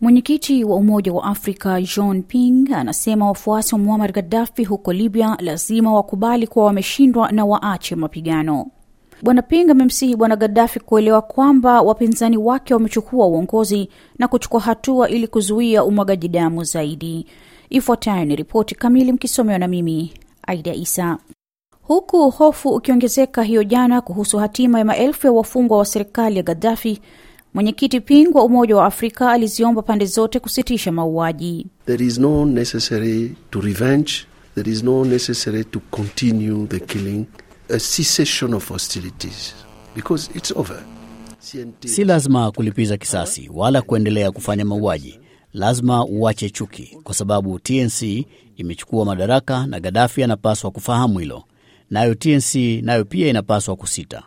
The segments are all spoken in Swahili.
Mwenyekiti wa Umoja wa Afrika John Ping anasema wafuasi wa Muammar Gaddafi huko Libya lazima wakubali kuwa wameshindwa na waache mapigano. Bwana Ping amemsihi Bwana Gaddafi kuelewa kwamba wapinzani wake wamechukua uongozi na kuchukua hatua ili kuzuia umwagaji damu zaidi. Ifuatayo ni ripoti kamili mkisomewa na mimi Aida Isa. Huku hofu ukiongezeka hiyo jana kuhusu hatima ya maelfu ya wafungwa wa serikali ya Gaddafi, mwenyekiti Ping wa Umoja wa Afrika aliziomba pande zote kusitisha mauaji. There is no necessary to revenge. There is no necessary to continue the killing. A cessation of hostilities because it's over. Si lazima kulipiza kisasi wala kuendelea kufanya mauaji. Lazima uache chuki, kwa sababu TNC imechukua madaraka na Gaddafi anapaswa kufahamu hilo. Nayo TNC nayo pia inapaswa kusita.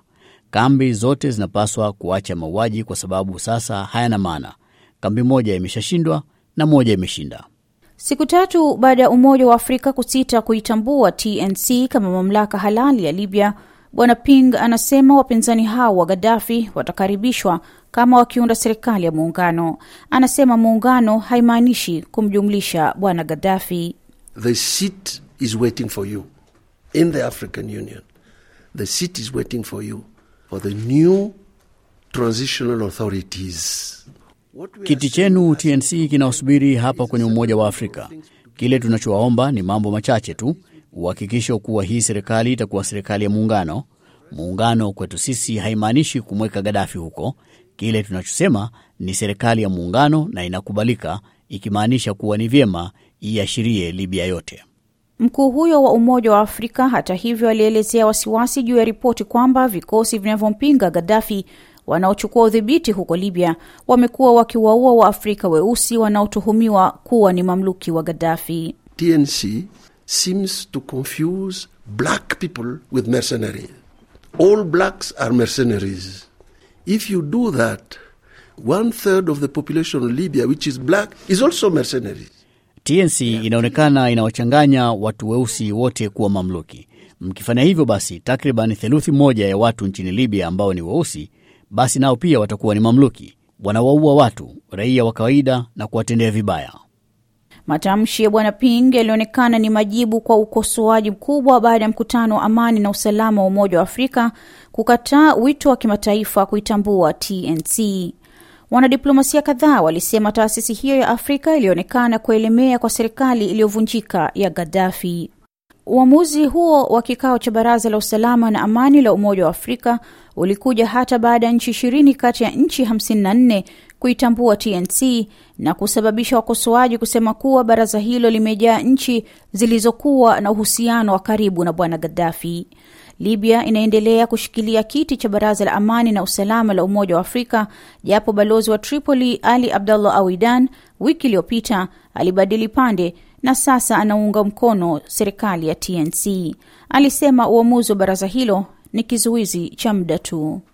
Kambi zote zinapaswa kuacha mauaji, kwa sababu sasa hayana maana. Kambi moja imeshashindwa na moja imeshinda. Siku tatu baada ya Umoja wa Afrika kusita kuitambua TNC kama mamlaka halali ya Libya, Bwana Ping anasema wapinzani hao wa Gaddafi watakaribishwa kama wakiunda serikali ya muungano. Anasema muungano haimaanishi kumjumlisha Bwana Gaddafi. The seat is waiting for you in the African Union. The seat is waiting for you for the new transitional authorities. Kiti chenu TNC kinaosubiri hapa kwenye Umoja wa Afrika. Kile tunachowaomba ni mambo machache tu: uhakikisho kuwa hii serikali itakuwa serikali ya muungano. Muungano kwetu sisi haimaanishi kumweka Gadafi huko. Kile tunachosema ni serikali ya muungano na inakubalika, ikimaanisha kuwa ni vyema iashirie Libya yote. Mkuu huyo wa Umoja wa Afrika hata hivyo alielezea wasiwasi juu ya ripoti kwamba vikosi vinavyompinga Gaddafi wanaochukua udhibiti huko Libya wamekuwa wakiwaua Waafrika weusi wanaotuhumiwa kuwa ni mamluki wa Gaddafi. TNC seems to confuse black people with mercenaries. All blacks are mercenaries. If you do that, one third of the population of Libya, which is black, is also mercenaries. TNC inaonekana inawachanganya watu weusi wote kuwa mamluki. Mkifanya hivyo, basi takriban theluthi moja ya watu nchini Libya ambao ni weusi, basi nao pia watakuwa ni mamluki. Wanawaua watu raia wa kawaida na kuwatendea vibaya. Matamshi ya bwana Ping yalionekana ni majibu kwa ukosoaji mkubwa baada ya mkutano wa amani na usalama wa Umoja wa Afrika kukataa wito wa kimataifa kuitambua TNC. Wanadiplomasia kadhaa walisema taasisi hiyo ya Afrika ilionekana kuelemea kwa serikali iliyovunjika ya Gaddafi. Uamuzi huo wa kikao cha Baraza la Usalama na Amani la Umoja wa Afrika ulikuja hata baada ya nchi ishirini kati ya nchi 54 kuitambua TNC na kusababisha wakosoaji kusema kuwa baraza hilo limejaa nchi zilizokuwa na uhusiano wa karibu na bwana Gaddafi. Libya inaendelea kushikilia kiti cha Baraza la Amani na Usalama la Umoja wa Afrika, japo balozi wa Tripoli Ali Abdullah Awidan wiki iliyopita alibadili pande na sasa anaunga mkono serikali ya TNC. Alisema uamuzi wa baraza hilo ni kizuizi cha muda tu.